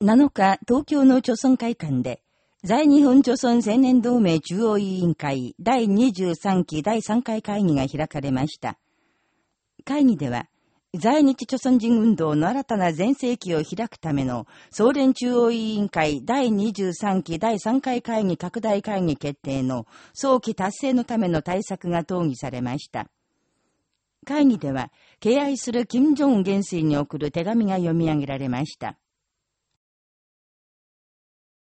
7日、東京の朝村会館で、在日本朝村青年同盟中央委員会第23期第3回会議が開かれました。会議では、在日朝村人運動の新たな全盛期を開くための総連中央委員会第23期第3回会議拡大会議決定の早期達成のための対策が討議されました。会議では、敬愛する金正恩元帥に送る手紙が読み上げられました。